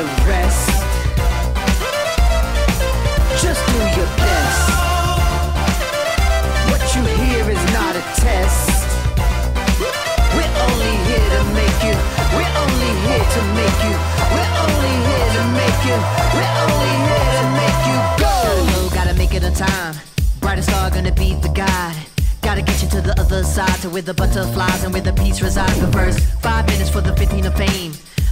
to rest. Just do your best. What you hear is not a test. We're only here to make you. We're only here to make you. We're only here to make you. We're only here to make you go. Gotta gotta make it on time. Brightest star gonna be the guide. Gotta get you to the other side, to where the butterflies and where the peace resides. But first, five minutes for the 15 of fame.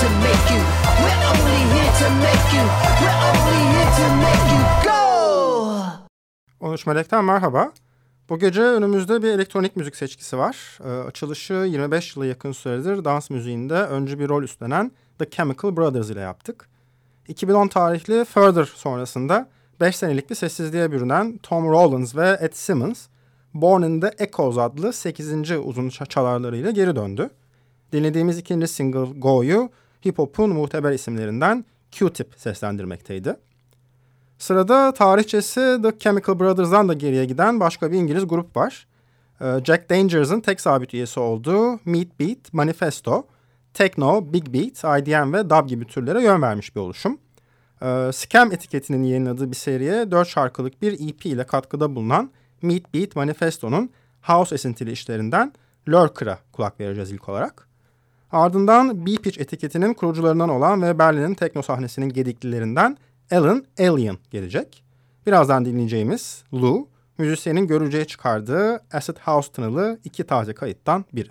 To make you. We're only here to make you. We're only here to make you go. 13 Melek'ten merhaba. Bu gece önümüzde bir elektronik müzik seçkisi var. Ee, açılışı 25 yıla yakın süredir dans müziğinde öncü bir rol üstlenen The Chemical Brothers ile yaptık. 2010 tarihli Further sonrasında 5 senelik bir sessizliğe bürünen Tom Rollins ve Ed Simmons, Born in the Echoes adlı 8. uzun ça- çalarlarıyla geri döndü. Dinlediğimiz ikinci single Go'yu hip hop'un muhteber isimlerinden Q-Tip seslendirmekteydi. Sırada tarihçesi The Chemical Brothers'dan da geriye giden başka bir İngiliz grup var. Ee, Jack Dangerous'ın tek sabit üyesi olduğu Meat Beat, Manifesto, Techno, Big Beat, IDM ve Dub gibi türlere yön vermiş bir oluşum. Ee, Scam etiketinin yayınladığı bir seriye 4 şarkılık bir EP ile katkıda bulunan Meat Beat Manifesto'nun house esintili işlerinden Lurker'a kulak vereceğiz ilk olarak. Ardından B-Pitch etiketinin kurucularından olan ve Berlin'in tekno sahnesinin gediklilerinden Alan Alien gelecek. Birazdan dinleyeceğimiz Lou, müzisyenin görücüye çıkardığı Acid House tınılı iki taze kayıttan biri.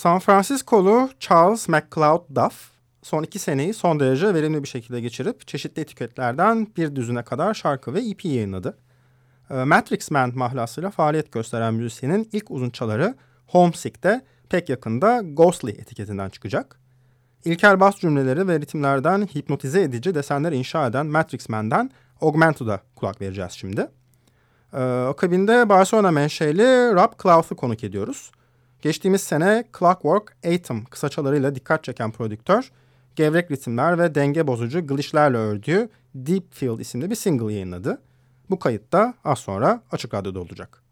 San Francisco'lu Charles McCloud Duff son iki seneyi son derece verimli bir şekilde geçirip çeşitli etiketlerden bir düzüne kadar şarkı ve EP yayınladı. Ee, Matrix Man mahlasıyla faaliyet gösteren müzisyenin ilk uzunçaları Homesick'te pek yakında Ghostly etiketinden çıkacak. İlkel bas cümleleri ve ritimlerden hipnotize edici desenler inşa eden Matrix Man'den Augmented'a kulak vereceğiz şimdi. Ee, akabinde Barcelona menşeli Rob Klaus'u konuk ediyoruz. Geçtiğimiz sene Clockwork Atom kısaçalarıyla dikkat çeken prodüktör, gevrek ritimler ve denge bozucu glitchlerle ördüğü Deep Field isimli bir single yayınladı. Bu kayıt da az sonra Açık Radyo'da olacak.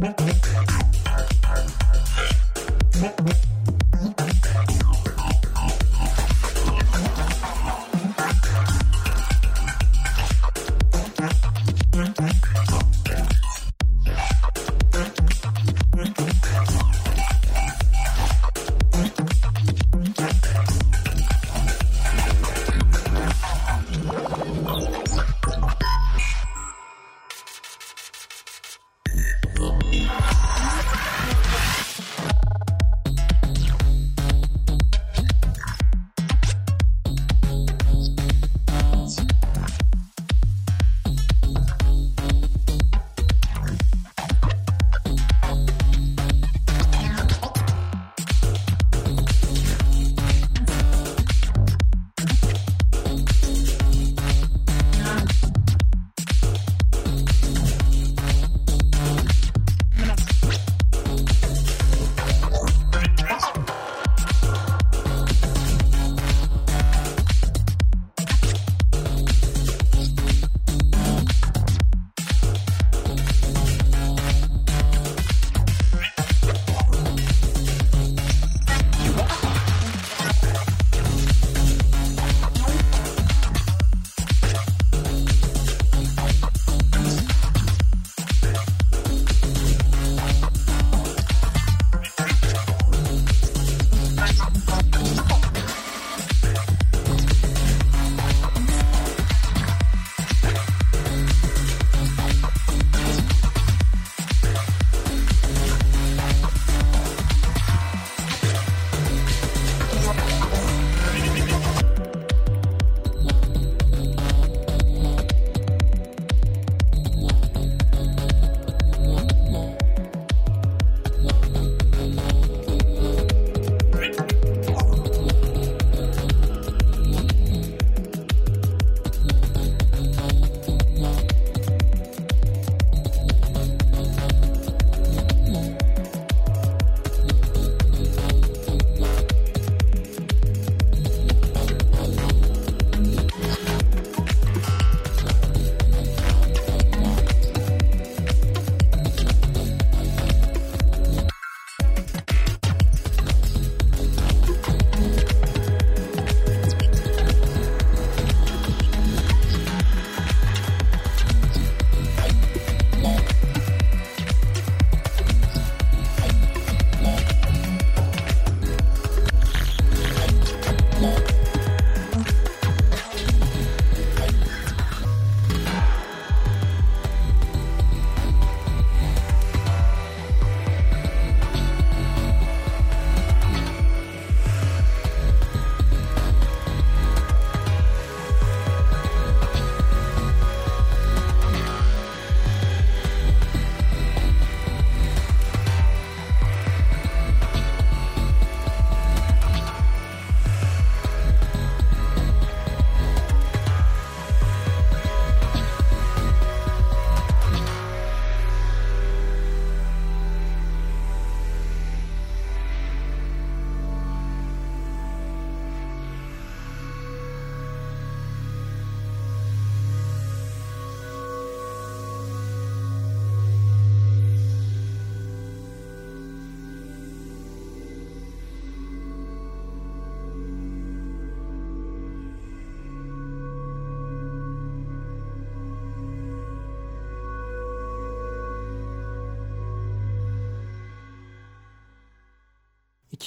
Musik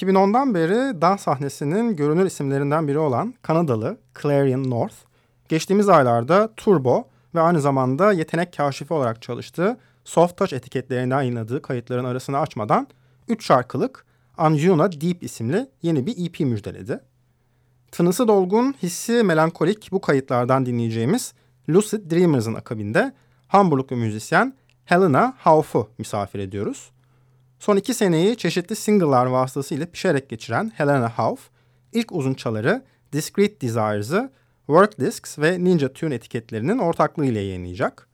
2010'dan beri dans sahnesinin görünür isimlerinden biri olan Kanadalı Clarion North, geçtiğimiz aylarda Turbo ve aynı zamanda yetenek kaşifi olarak çalıştığı Soft Touch etiketlerinde yayınladığı kayıtların arasını açmadan 3 şarkılık Anjuna Deep isimli yeni bir EP müjdeledi. Tınısı dolgun, hissi melankolik bu kayıtlardan dinleyeceğimiz Lucid Dreamers'ın akabinde Hamburglu müzisyen Helena Hauf'u misafir ediyoruz. Son iki seneyi çeşitli single'lar vasıtasıyla pişerek geçiren Helena Hauf, ilk uzun çaları Discrete Desires'ı Work Discs ve Ninja Tune etiketlerinin ortaklığıyla yayınlayacak.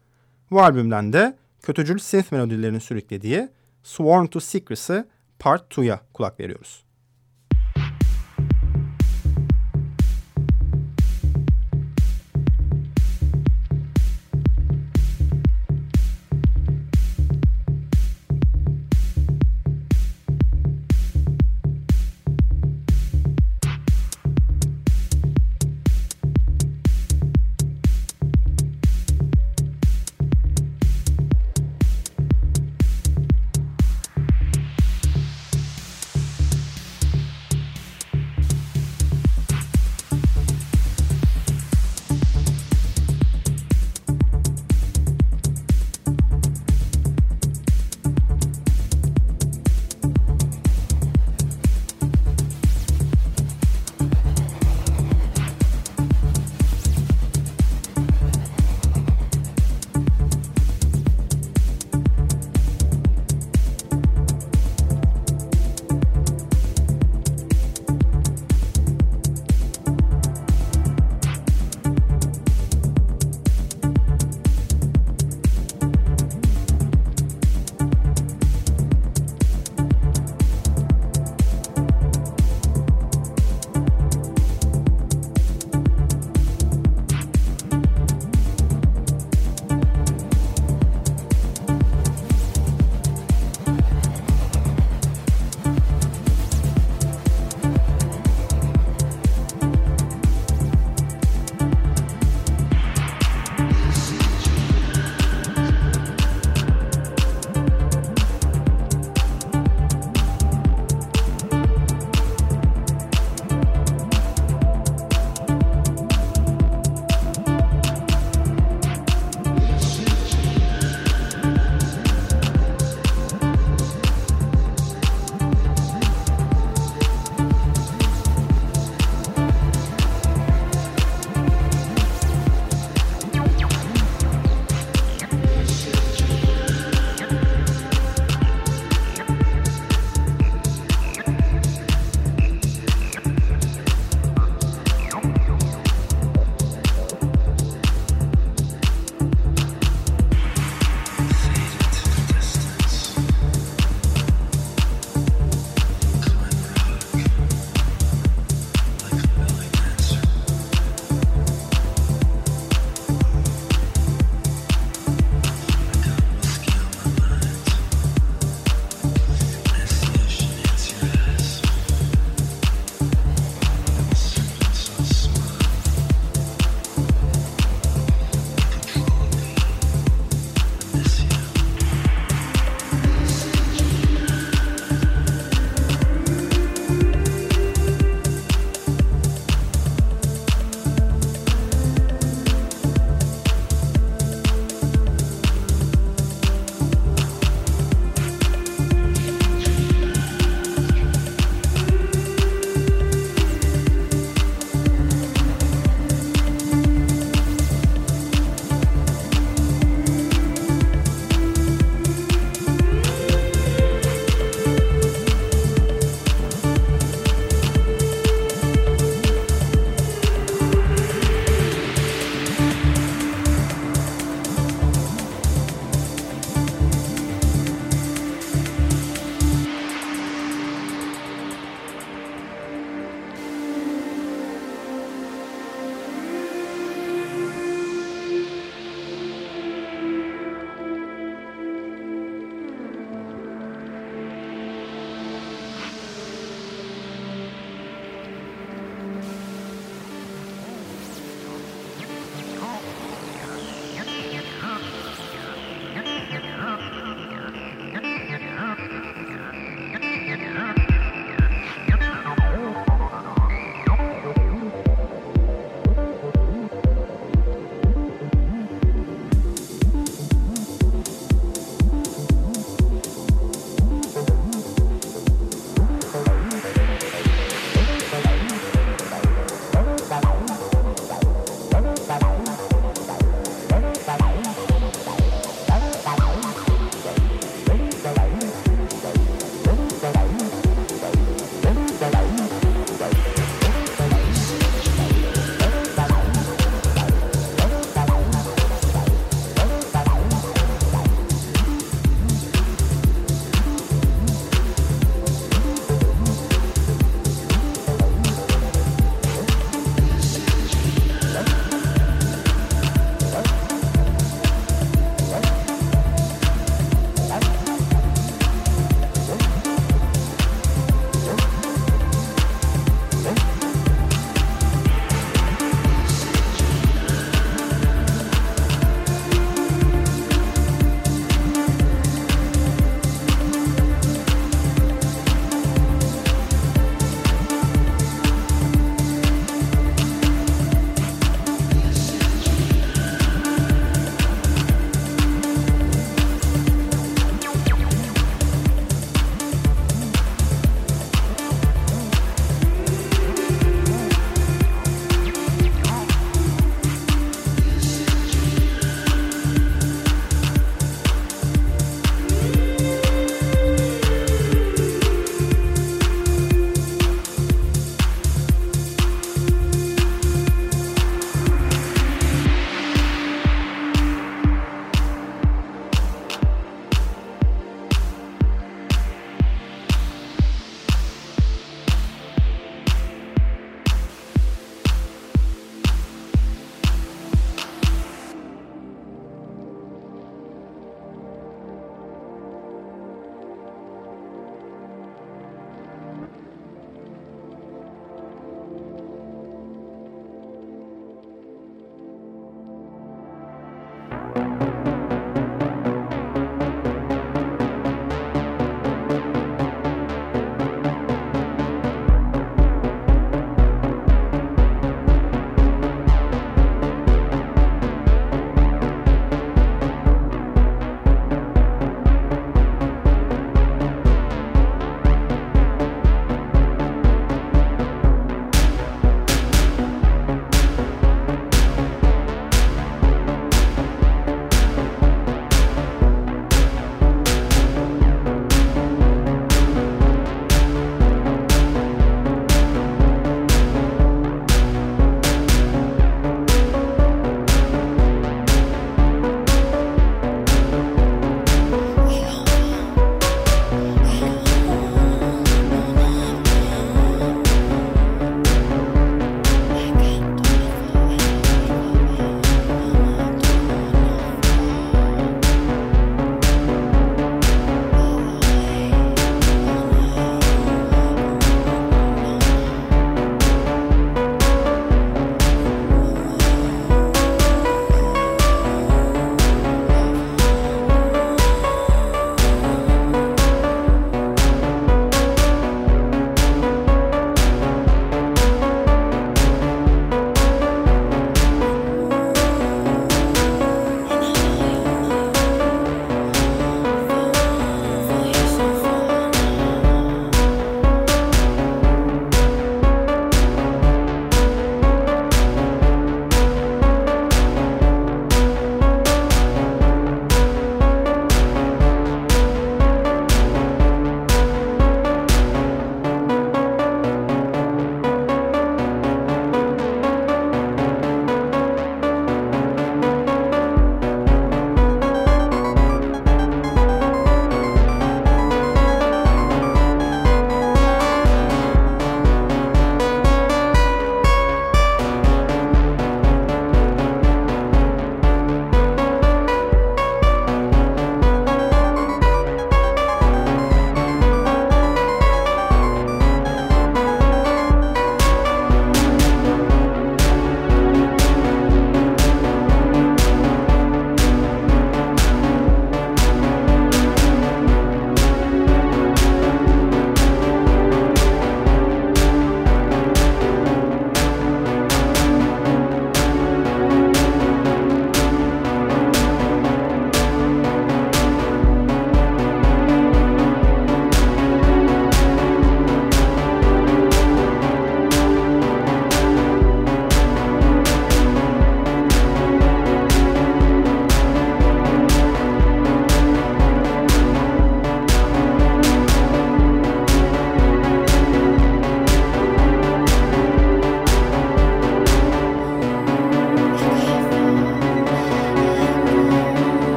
Bu albümden de kötücül synth melodilerini sürüklediği Sworn to Secrecy Part 2'ya kulak veriyoruz.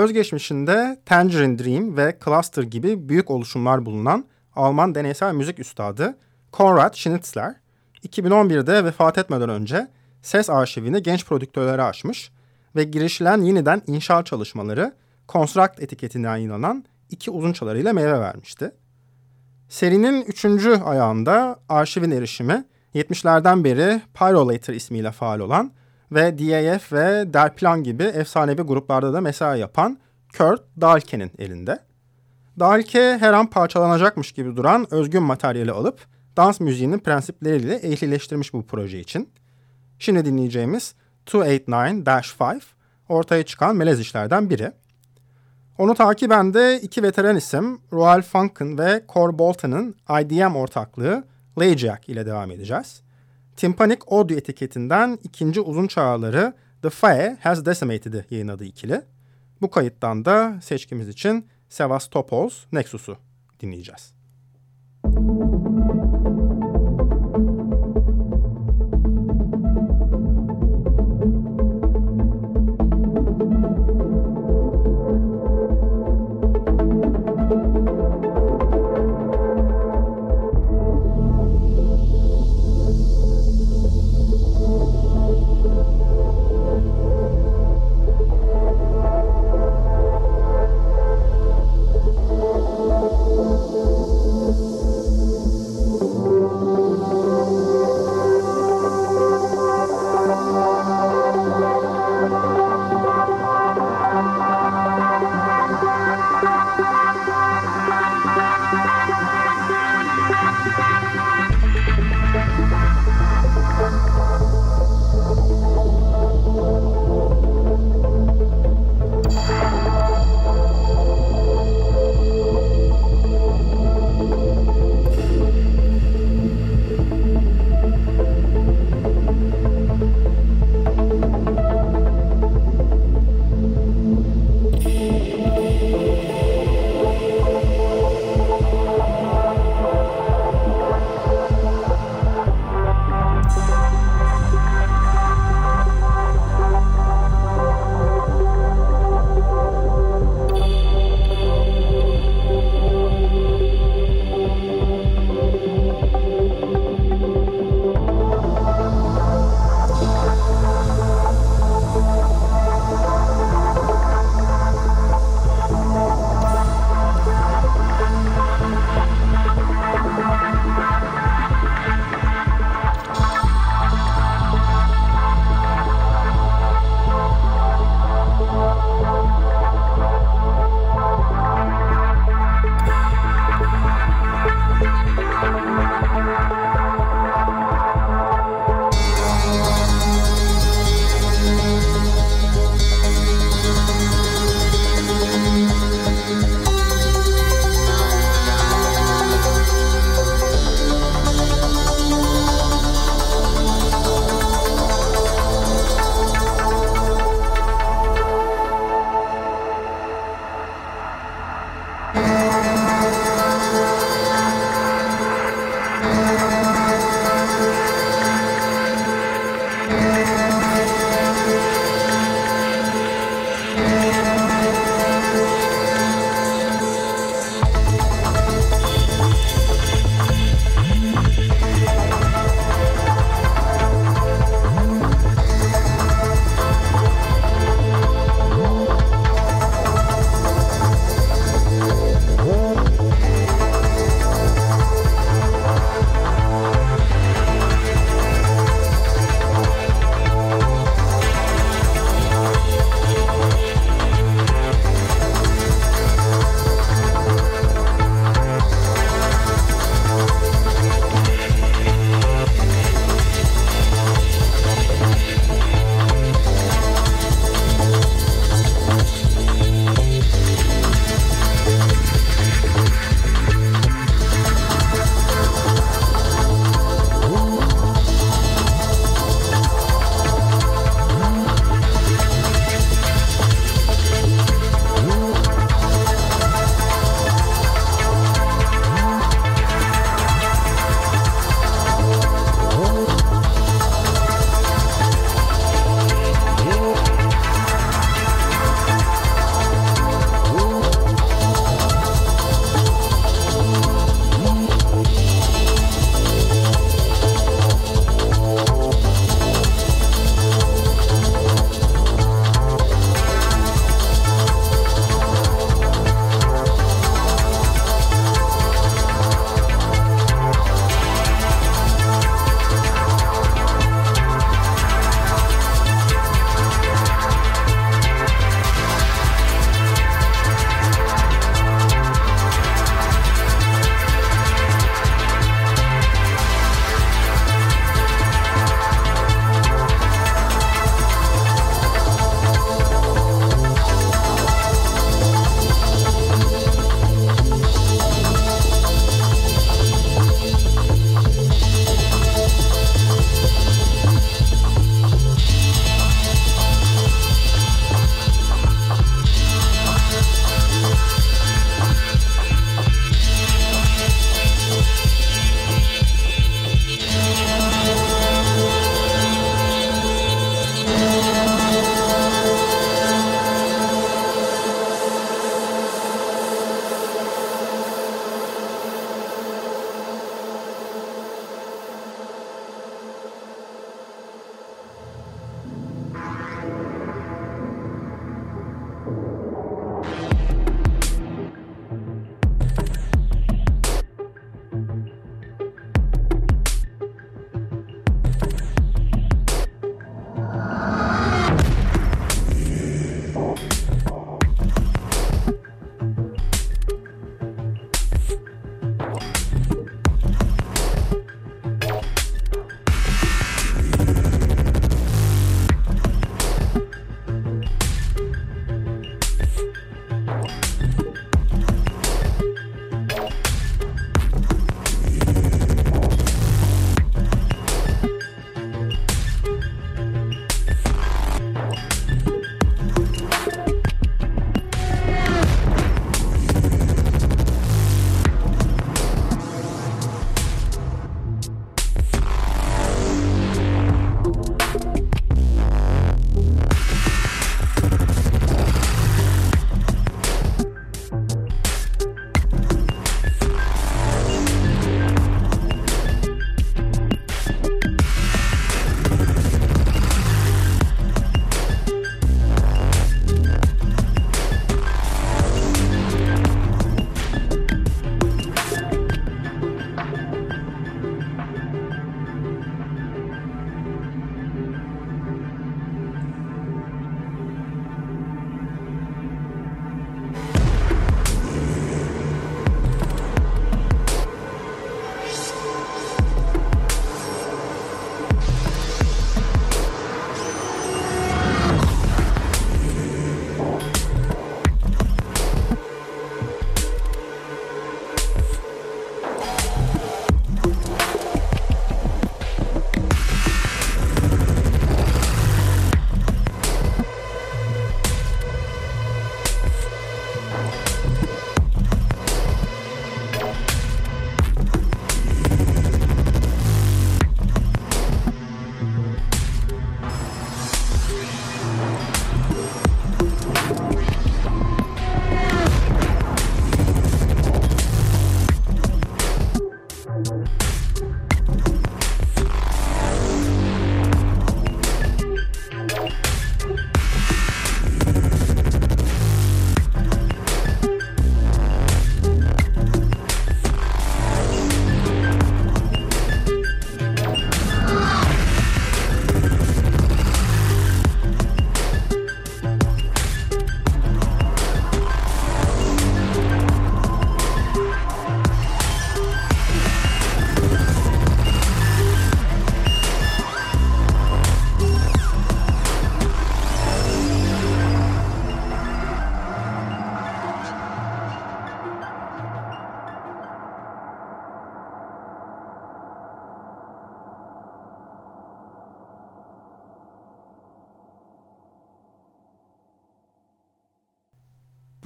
Özgeçmişinde Tangerine Dream ve Cluster gibi büyük oluşumlar bulunan Alman deneysel müzik üstadı Konrad Schnitzler, 2011'de vefat etmeden önce ses arşivini genç prodüktörlere açmış ve girişilen yeniden inşa çalışmaları Construct etiketine yayınlanan iki uzun çalarıyla meyve vermişti. Serinin üçüncü ayağında arşivin erişimi 70'lerden beri Pyrolator ismiyle faal olan ve DAF ve Delplan gibi efsanevi gruplarda da mesai yapan Kurt Dahlke'nin elinde. Dahlke her an parçalanacakmış gibi duran özgün materyali alıp dans müziğinin prensipleriyle ehlileştirmiş bu proje için. Şimdi dinleyeceğimiz 289-5 ortaya çıkan melez işlerden biri. Onu takiben de iki veteran isim Royal Funk'ın ve Core Bolton'ın IDM ortaklığı Lajack ile devam edeceğiz. Tympanic Audio etiketinden ikinci uzun çağrıları The Fire Has Decimated'ı yayınladı ikili. Bu kayıttan da seçkimiz için Sevastopol's Nexus'u dinleyeceğiz.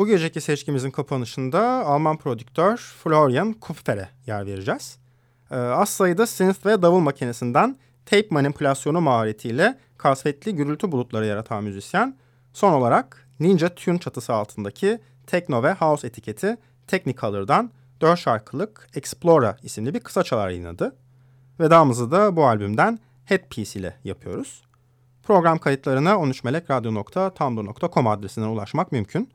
Bu geceki seçkimizin kapanışında Alman prodüktör Florian Kupfer'e yer vereceğiz. Ee, az sayıda synth ve davul makinesinden tape manipülasyonu maharetiyle kasvetli gürültü bulutları yaratan müzisyen, son olarak Ninja Tune çatısı altındaki techno ve house etiketi Technicolor'dan 4 şarkılık Explora isimli bir kısa çalar yayınladı. Vedamızı da bu albümden Headpiece ile yapıyoruz. Program kayıtlarına 13melekradyo.tumblr.com adresinden ulaşmak mümkün.